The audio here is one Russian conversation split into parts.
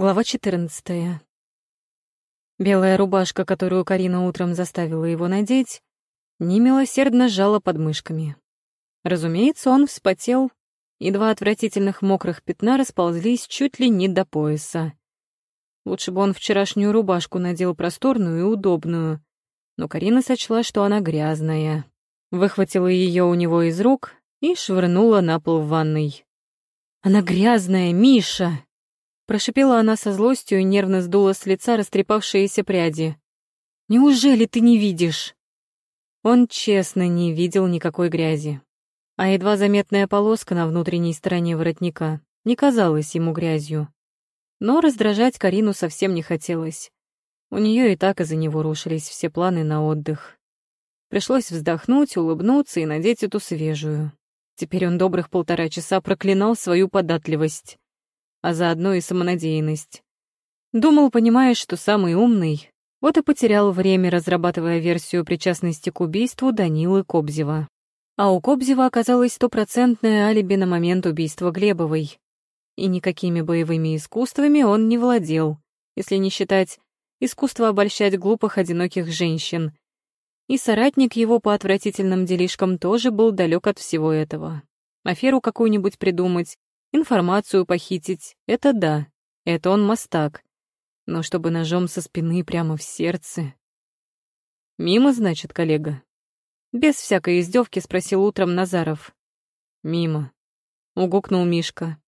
Глава 14. Белая рубашка, которую Карина утром заставила его надеть, немилосердно сжала под мышками. Разумеется, он вспотел, и два отвратительных мокрых пятна расползлись чуть ли не до пояса. Лучше бы он вчерашнюю рубашку надел просторную и удобную, но Карина сочла, что она грязная. Выхватила ее у него из рук и швырнула на пол в ванной. «Она грязная, Миша!» Прошипела она со злостью и нервно сдула с лица растрепавшиеся пряди. «Неужели ты не видишь?» Он честно не видел никакой грязи. А едва заметная полоска на внутренней стороне воротника не казалась ему грязью. Но раздражать Карину совсем не хотелось. У нее и так из-за него рушились все планы на отдых. Пришлось вздохнуть, улыбнуться и надеть эту свежую. Теперь он добрых полтора часа проклинал свою податливость а заодно и самонадеянность. Думал, понимаешь, что самый умный, вот и потерял время, разрабатывая версию причастности к убийству Данилы Кобзева. А у Кобзева оказалось стопроцентное алиби на момент убийства Глебовой. И никакими боевыми искусствами он не владел, если не считать искусство обольщать глупых одиноких женщин. И соратник его по отвратительным делишкам тоже был далек от всего этого. Аферу какую-нибудь придумать, Информацию похитить — это да, это он мастак. Но чтобы ножом со спины прямо в сердце... «Мимо, значит, коллега?» Без всякой издевки спросил утром Назаров. «Мимо», — угукнул Мишка.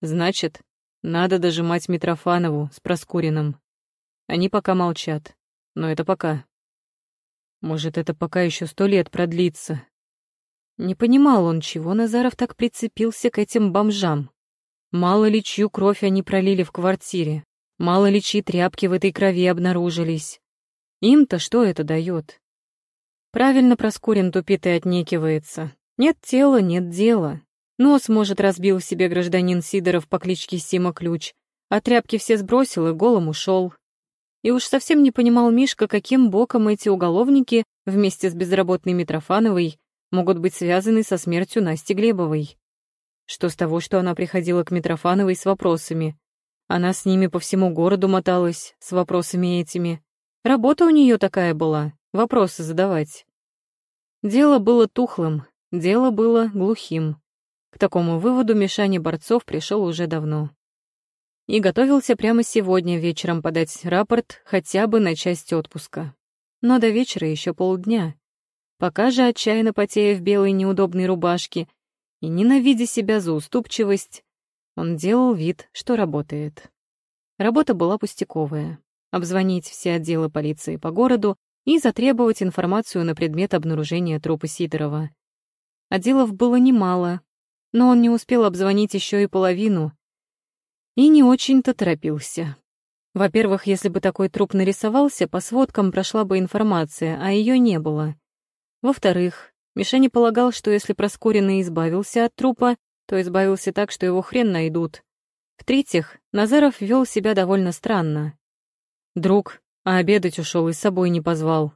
«Значит, надо дожимать Митрофанову с Проскуриным. Они пока молчат, но это пока. Может, это пока еще сто лет продлится, не понимал он, чего Назаров так прицепился к этим бомжам. Мало ли чью кровь они пролили в квартире, мало ли чьи тряпки в этой крови обнаружились. Им-то что это дает? Правильно Проскурин тупит и отнекивается. Нет тела, нет дела. Нос, может, разбил себе гражданин Сидоров по кличке Сима Ключ, а тряпки все сбросил и голым ушел. И уж совсем не понимал Мишка, каким боком эти уголовники вместе с безработной Митрофановой могут быть связаны со смертью Насти Глебовой. Что с того, что она приходила к Митрофановой с вопросами? Она с ними по всему городу моталась, с вопросами этими. Работа у нее такая была, вопросы задавать. Дело было тухлым, дело было глухим. К такому выводу Мишаня Борцов пришел уже давно. И готовился прямо сегодня вечером подать рапорт хотя бы на часть отпуска. Но до вечера еще полдня. Пока же, отчаянно потея в белой неудобной рубашке и ненавидя себя за уступчивость, он делал вид, что работает. Работа была пустяковая. Обзвонить все отделы полиции по городу и затребовать информацию на предмет обнаружения трупа Сидорова. Отделов было немало, но он не успел обзвонить еще и половину. И не очень-то торопился. Во-первых, если бы такой труп нарисовался, по сводкам прошла бы информация, а ее не было. Во-вторых, Мишаня полагал, что если Проскоренный избавился от трупа, то избавился так, что его хрен найдут. В-третьих, Назаров вел себя довольно странно. Друг, а обедать ушел и с собой не позвал.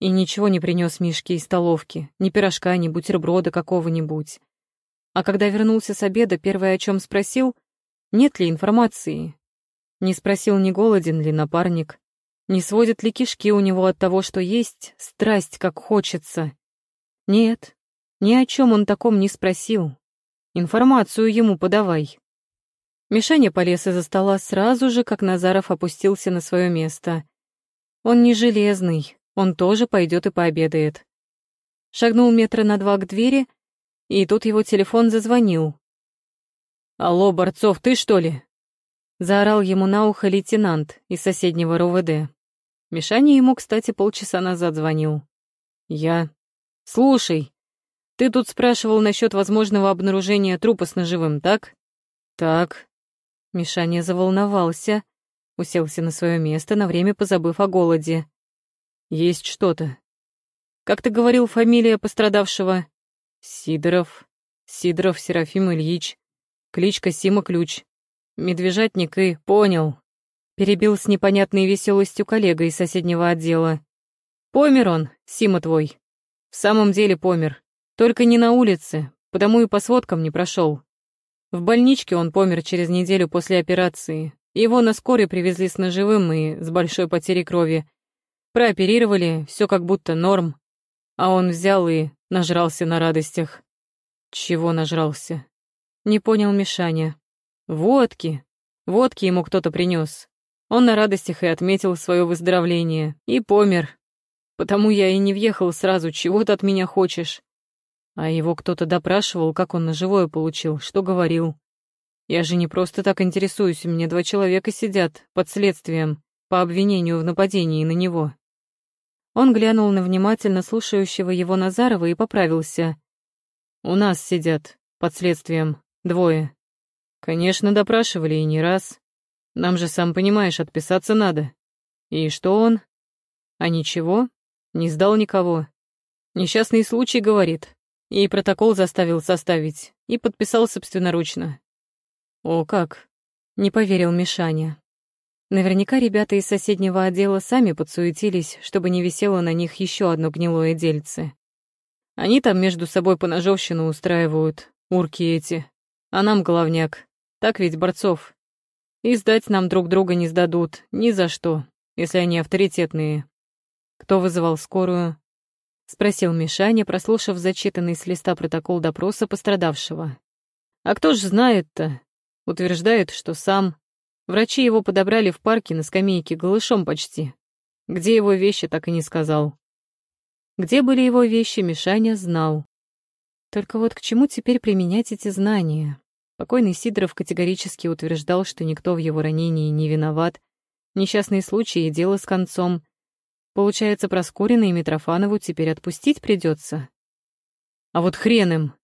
И ничего не принес Мишке из столовки, ни пирожка, ни бутерброда какого-нибудь. А когда вернулся с обеда, первое, о чем спросил, нет ли информации. Не спросил, не голоден ли напарник, не сводят ли кишки у него от того, что есть страсть, как хочется? Нет, ни о чем он таком не спросил. Информацию ему подавай. Мишаня полез из-за стола сразу же, как Назаров опустился на свое место. Он не железный, он тоже пойдет и пообедает. Шагнул метра на два к двери, и тут его телефон зазвонил. «Алло, Борцов, ты что ли?» Заорал ему на ухо лейтенант из соседнего РУВД. Мишаня ему, кстати, полчаса назад звонил. Я. Слушай, ты тут спрашивал насчет возможного обнаружения трупа с ножевым, так? Так. Мишаня заволновался, уселся на свое место, на время позабыв о голоде. Есть что-то. Как ты говорил, фамилия пострадавшего? Сидоров. Сидоров Серафим Ильич. Кличка Сима Ключ. Медвежатник и... Понял. Перебил с непонятной веселостью коллега из соседнего отдела. Помер он, Сима твой. В самом деле помер. Только не на улице, потому и по сводкам не прошел. В больничке он помер через неделю после операции. Его на скорой привезли с ножевым и с большой потерей крови. Прооперировали, все как будто норм. А он взял и нажрался на радостях. Чего нажрался? Не понял Мишаня. Водки. Водки ему кто-то принес. Он на радостях и отметил свое выздоровление. И помер. Потому я и не въехал сразу, чего ты от меня хочешь. А его кто-то допрашивал, как он на живое получил, что говорил. Я же не просто так интересуюсь, у меня два человека сидят под следствием по обвинению в нападении на него. Он глянул на внимательно слушающего его Назарова и поправился. «У нас сидят, под следствием, двое. Конечно, допрашивали и не раз. Нам же, сам понимаешь, отписаться надо. И что он? А ничего, не сдал никого. Несчастный случай, говорит. И протокол заставил составить, и подписал собственноручно. О, как? Не поверил Мишаня. Наверняка ребята из соседнего отдела сами подсуетились, чтобы не висело на них еще одно гнилое дельце. Они там между собой поножовщину устраивают, урки эти. А нам головняк. Так ведь, борцов? И сдать нам друг друга не сдадут, ни за что, если они авторитетные. Кто вызывал скорую? Спросил Мишаня, прослушав зачитанный с листа протокол допроса пострадавшего. А кто ж знает-то? Утверждает, что сам. Врачи его подобрали в парке на скамейке голышом почти. Где его вещи, так и не сказал. Где были его вещи, Мишаня знал. Только вот к чему теперь применять эти знания? Покойный Сидоров категорически утверждал, что никто в его ранении не виноват. Несчастный случай и дело с концом. Получается, Проскурина и Митрофанову теперь отпустить придется. А вот хрен им!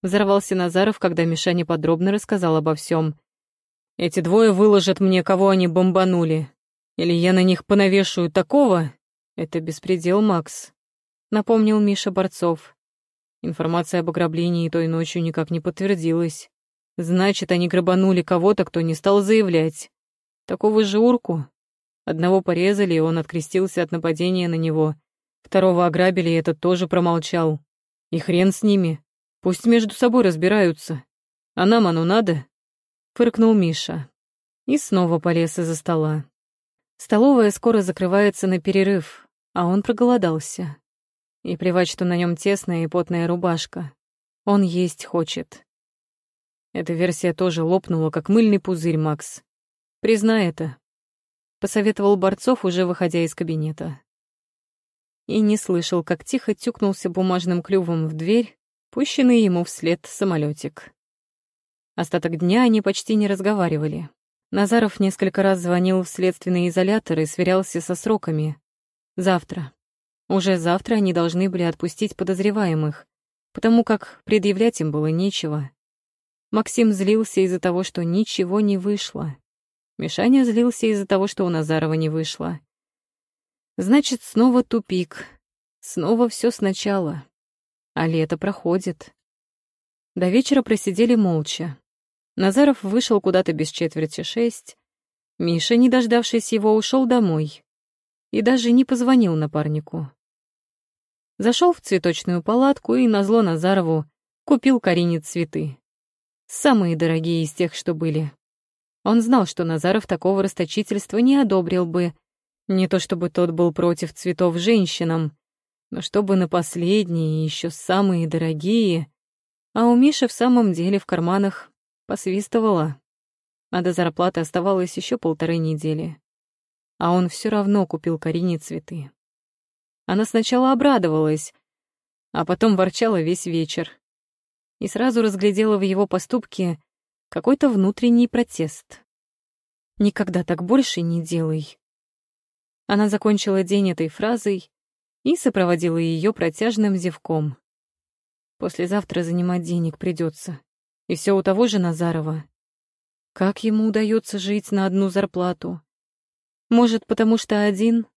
Взорвался Назаров, когда Мишаня подробно рассказал обо всем. Эти двое выложат мне, кого они бомбанули. Или я на них понавешаю такого? Это беспредел, Макс. Напомнил Миша Борцов. Информация об ограблении той ночью никак не подтвердилась. Значит, они грабанули кого-то, кто не стал заявлять. Такого же урку. Одного порезали, и он открестился от нападения на него. Второго ограбили, и этот тоже промолчал. И хрен с ними. Пусть между собой разбираются. А нам оно надо? фыркнул Миша. И снова полез из-за стола. Столовая скоро закрывается на перерыв, а он проголодался. И плевать, что на нем тесная и потная рубашка. Он есть хочет. Эта версия тоже лопнула, как мыльный пузырь, Макс. Признай это. Посоветовал Борцов, уже выходя из кабинета. И не слышал, как тихо тюкнулся бумажным клювом в дверь, пущенный ему вслед самолетик. Остаток дня они почти не разговаривали. Назаров несколько раз звонил в следственный изолятор и сверялся со сроками. Завтра. Уже завтра они должны были отпустить подозреваемых, потому как предъявлять им было нечего. Максим злился из-за того, что ничего не вышло. Мишаня злился из-за того, что у Назарова не вышло. Значит, снова тупик. Снова все сначала. А лето проходит. До вечера просидели молча. Назаров вышел куда-то без четверти шесть. Миша, не дождавшись его, ушел домой. И даже не позвонил напарнику. Зашел в цветочную палатку и, назло Назарову, купил Карине цветы. Самые дорогие из тех, что были. Он знал, что Назаров такого расточительства не одобрил бы. Не то чтобы тот был против цветов женщинам, но чтобы на последние, еще самые дорогие. А у Миши в самом деле в карманах Посвистывала. А до зарплаты оставалось еще полторы недели. А он все равно купил Карине цветы. Она сначала обрадовалась, а потом ворчала весь вечер. И сразу разглядела в его поступке какой-то внутренний протест. «Никогда так больше не делай». Она закончила день этой фразой и сопроводила ее протяжным зевком. «Послезавтра занимать денег придется. И все у того же Назарова. Как ему удается жить на одну зарплату? Может, потому что один?